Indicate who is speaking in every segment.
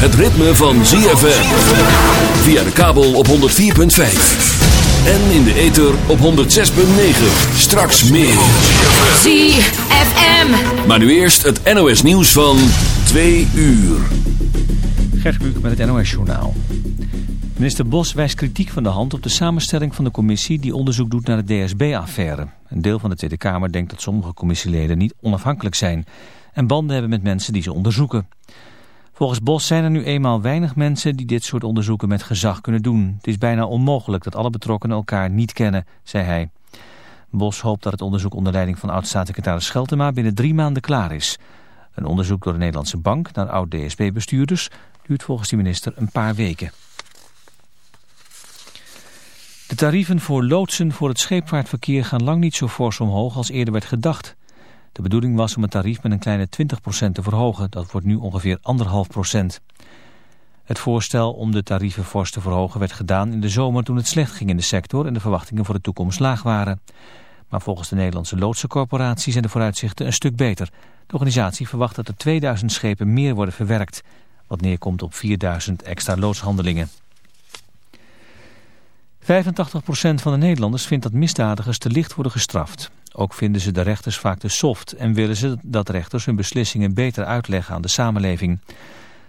Speaker 1: het ritme van ZFM. Via de kabel op 104.5. En in de ether op 106.9. Straks meer.
Speaker 2: ZFM.
Speaker 1: Maar nu eerst het NOS nieuws van 2 uur.
Speaker 3: Gert Kluk met het NOS Journaal. Minister Bos wijst kritiek van de hand op de samenstelling van de commissie die onderzoek doet naar de DSB-affaire. Een deel van de Tweede Kamer denkt dat sommige commissieleden niet onafhankelijk zijn en banden hebben met mensen die ze onderzoeken. Volgens Bos zijn er nu eenmaal weinig mensen die dit soort onderzoeken met gezag kunnen doen. Het is bijna onmogelijk dat alle betrokkenen elkaar niet kennen, zei hij. Bos hoopt dat het onderzoek onder leiding van oud-staatssecretaris Scheltema binnen drie maanden klaar is. Een onderzoek door de Nederlandse Bank naar oud-DSB-bestuurders duurt volgens de minister een paar weken. De tarieven voor loodsen voor het scheepvaartverkeer gaan lang niet zo fors omhoog als eerder werd gedacht. De bedoeling was om het tarief met een kleine 20% te verhogen. Dat wordt nu ongeveer 1,5%. Het voorstel om de tarieven fors te verhogen werd gedaan in de zomer toen het slecht ging in de sector en de verwachtingen voor de toekomst laag waren. Maar volgens de Nederlandse loodsencorporatie zijn de vooruitzichten een stuk beter. De organisatie verwacht dat er 2000 schepen meer worden verwerkt, wat neerkomt op 4000 extra loodshandelingen. 85% van de Nederlanders vindt dat misdadigers te licht worden gestraft. Ook vinden ze de rechters vaak te soft en willen ze dat rechters hun beslissingen beter uitleggen aan de samenleving.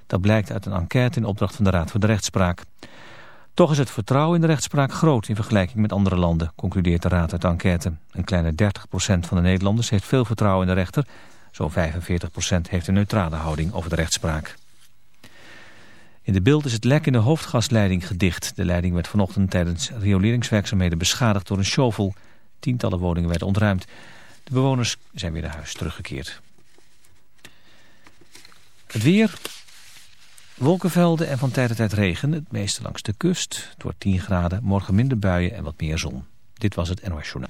Speaker 3: Dat blijkt uit een enquête in opdracht van de Raad voor de Rechtspraak. Toch is het vertrouwen in de rechtspraak groot in vergelijking met andere landen, concludeert de Raad uit de enquête. Een kleine 30% van de Nederlanders heeft veel vertrouwen in de rechter. Zo'n 45% heeft een neutrale houding over de rechtspraak. In de beeld is het lek in de hoofdgasleiding gedicht. De leiding werd vanochtend tijdens rioleringswerkzaamheden beschadigd door een shovel. Tientallen woningen werden ontruimd. De bewoners zijn weer naar huis teruggekeerd. Het weer, wolkenvelden en van tijd tot tijd regen. Het meeste langs de kust. Het wordt 10 graden, morgen minder buien en wat meer zon. Dit was het NOS Journaal.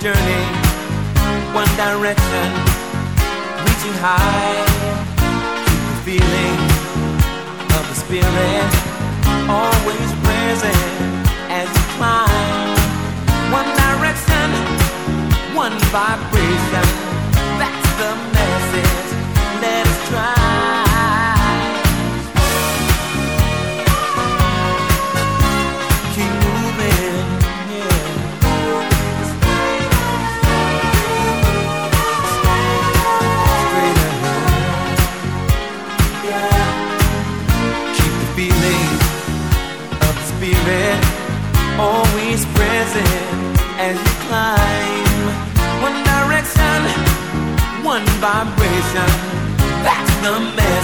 Speaker 4: journey. One direction, reaching high. Keep the feeling of the spirit always present as you climb. One direction, one vibration. That's the message.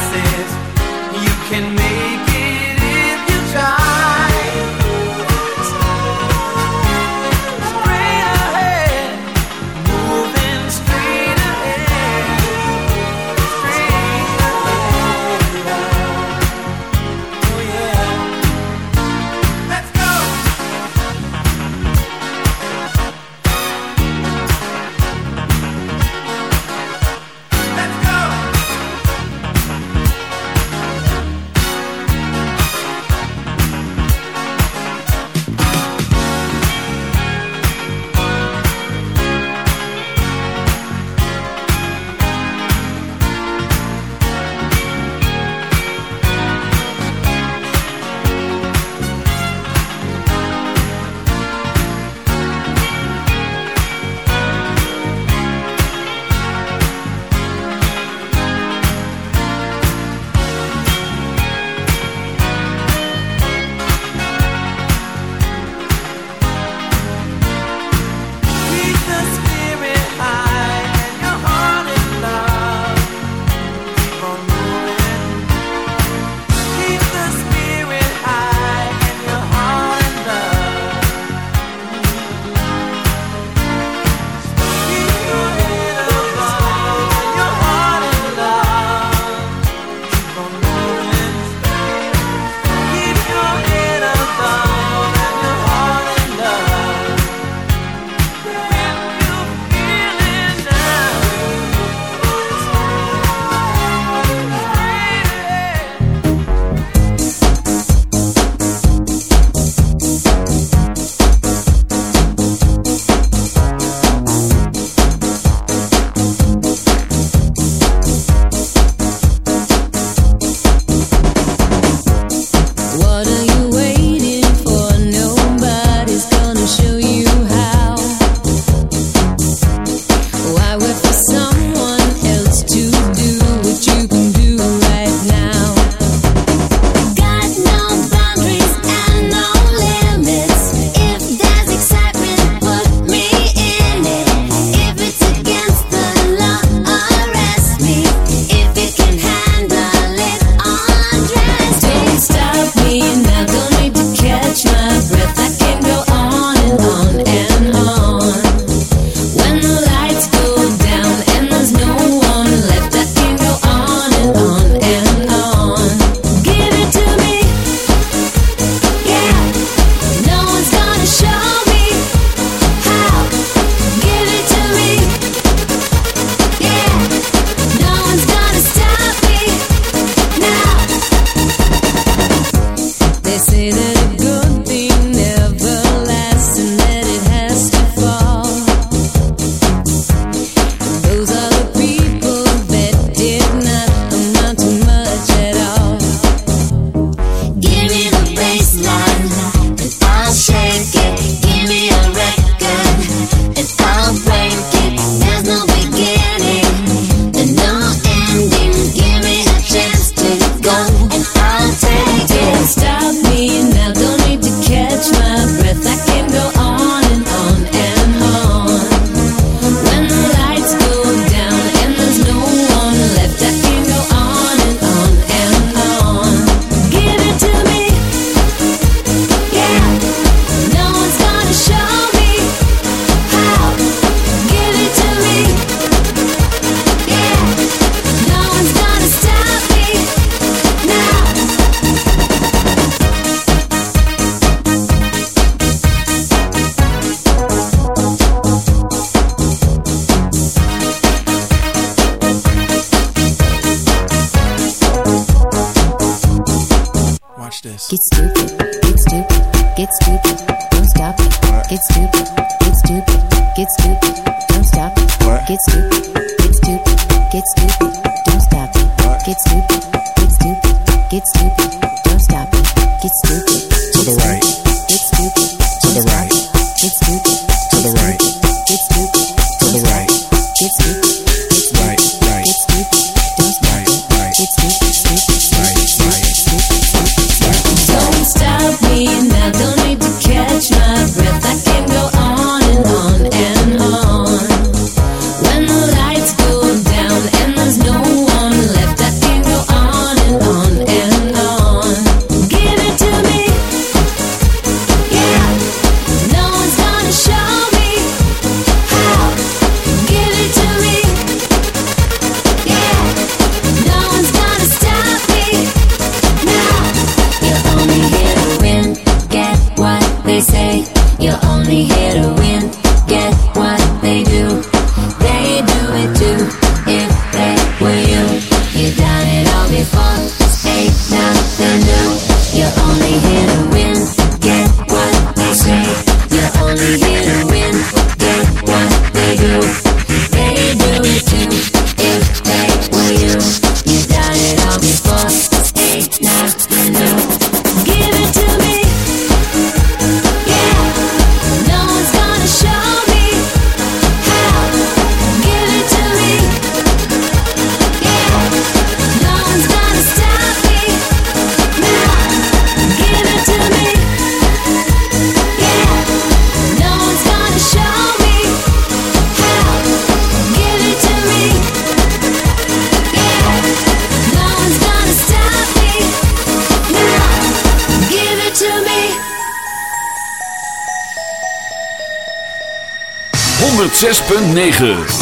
Speaker 5: 106.9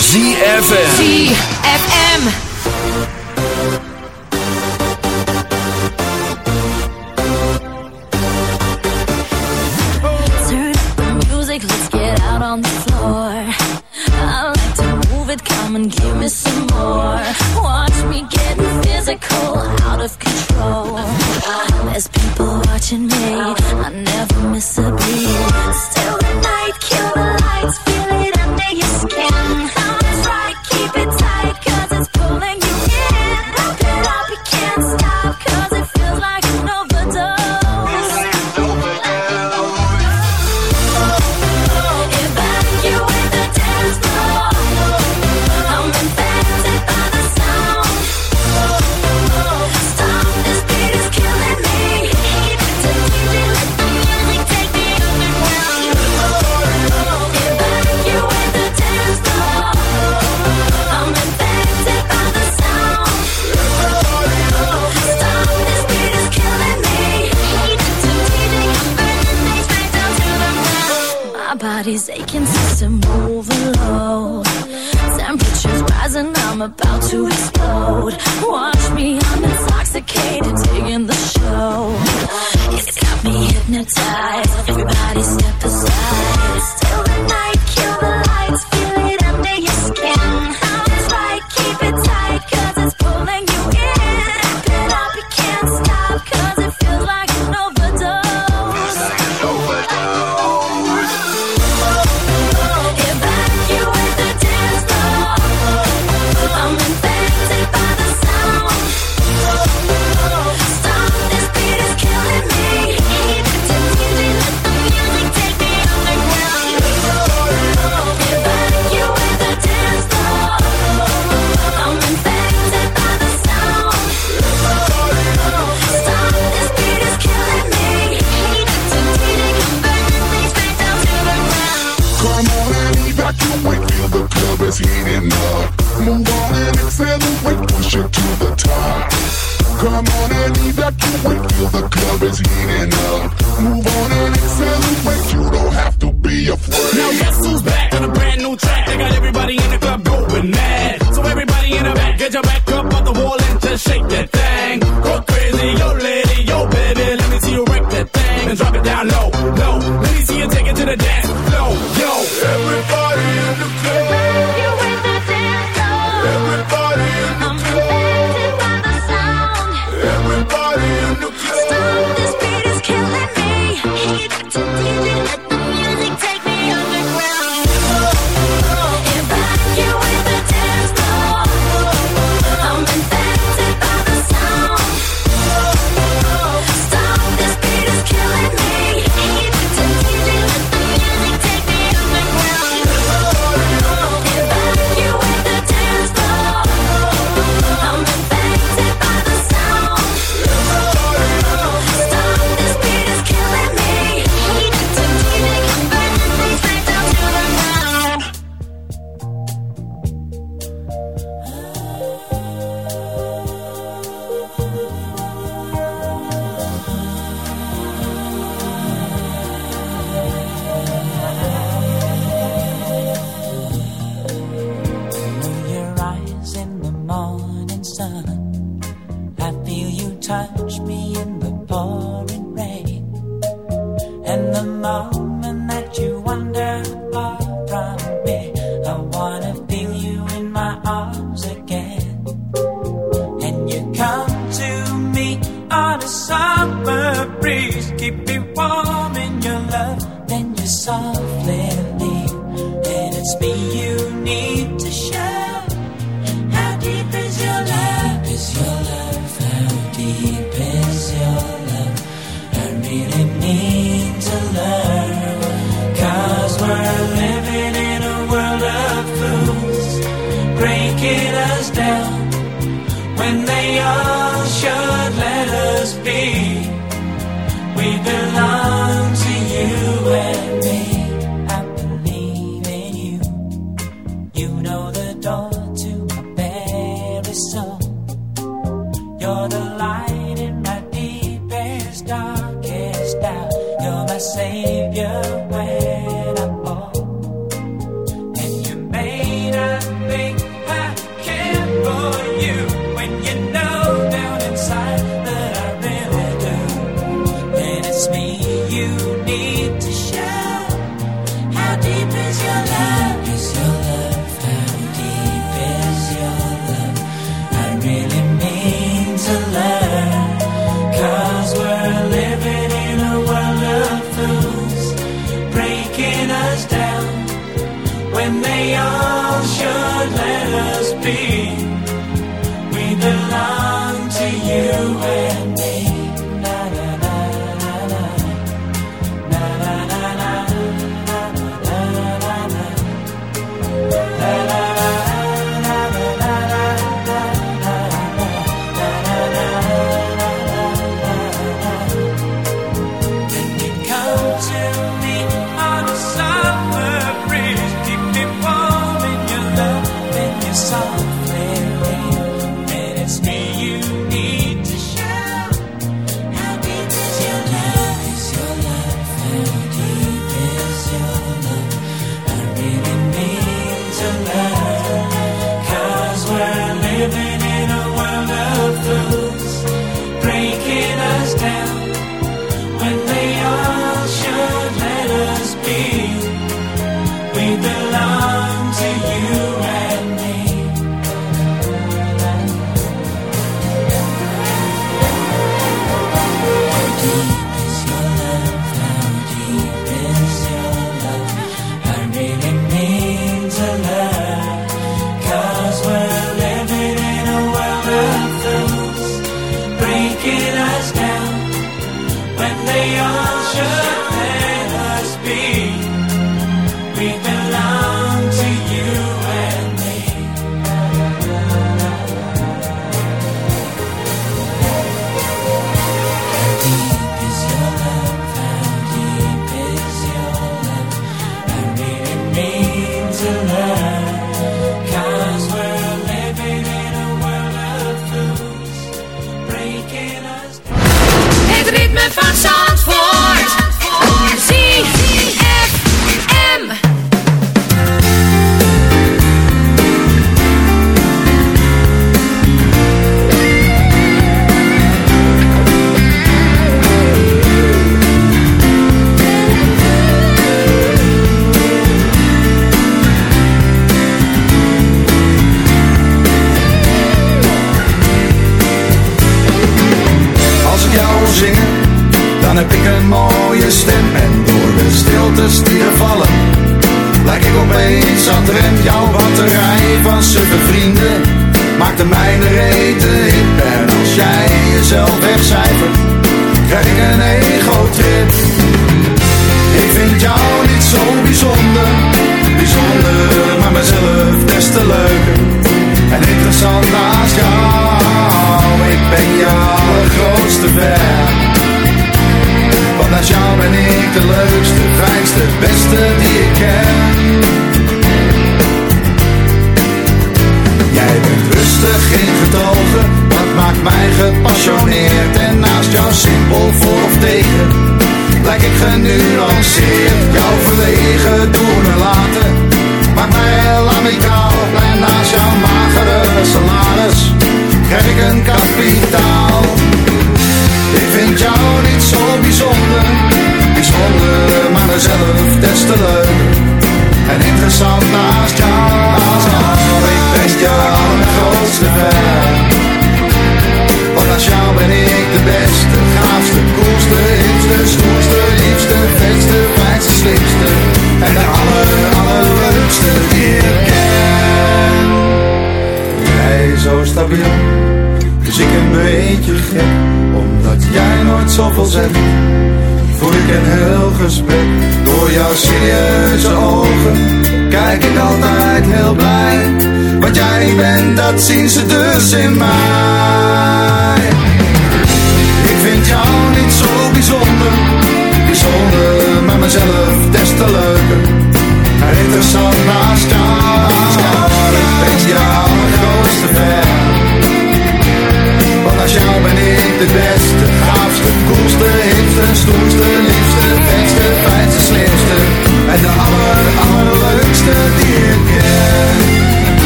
Speaker 6: drop it down low,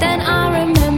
Speaker 7: Then I
Speaker 8: remember.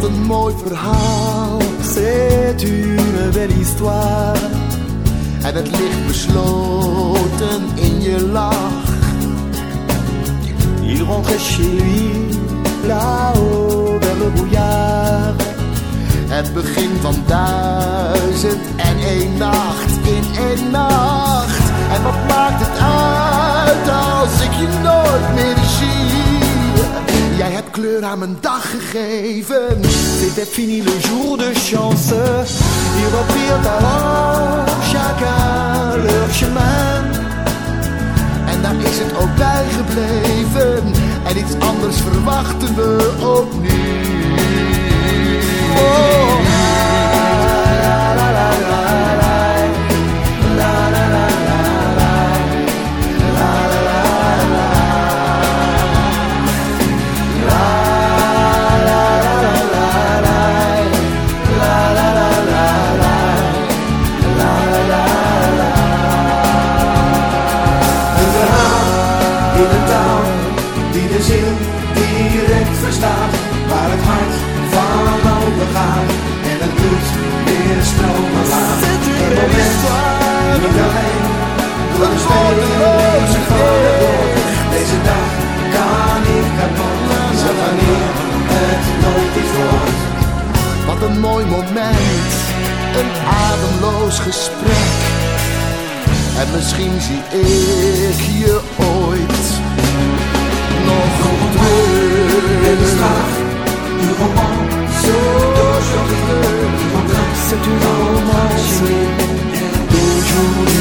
Speaker 8: Wat een mooi verhaal.
Speaker 9: C'est une belle histoire.
Speaker 8: En het ligt besloten in je lach.
Speaker 9: Il rentrait chez lui, là-haut brouillard.
Speaker 8: Het begin van duizend en één nacht in één nacht. En wat maakt het uit als ik je nooit meer zie? Jij hebt kleur aan mijn dag gegeven.
Speaker 9: C'était fini le jour de chance. Ils reprirent alors chacun leur chemin.
Speaker 8: En daar is het ook bij gebleven. En iets anders verwachten we ook niet. Oh.
Speaker 9: Een
Speaker 8: mooi moment, een ademloos gesprek. En misschien zie ik je ooit nog terug.
Speaker 9: De straat, du romance d'aujourd'hui. C'est une romance d'aujourd'hui.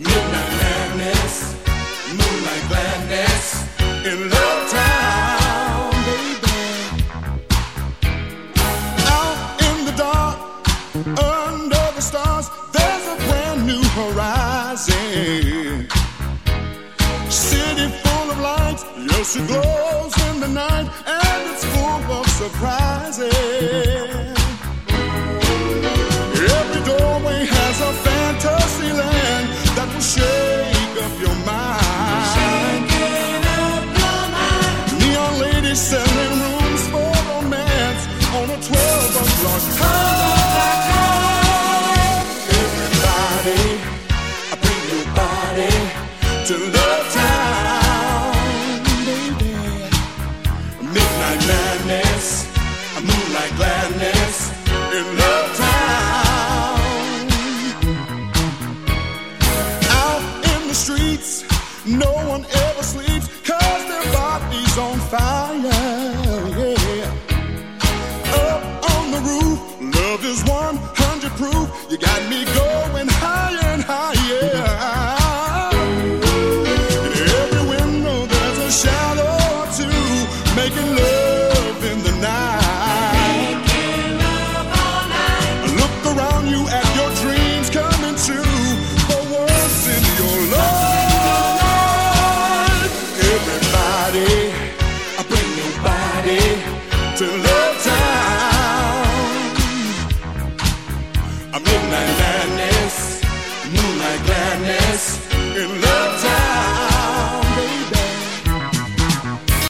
Speaker 10: Yeah.